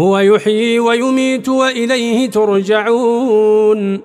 هو يحيي ويميت وإليه ترجعون.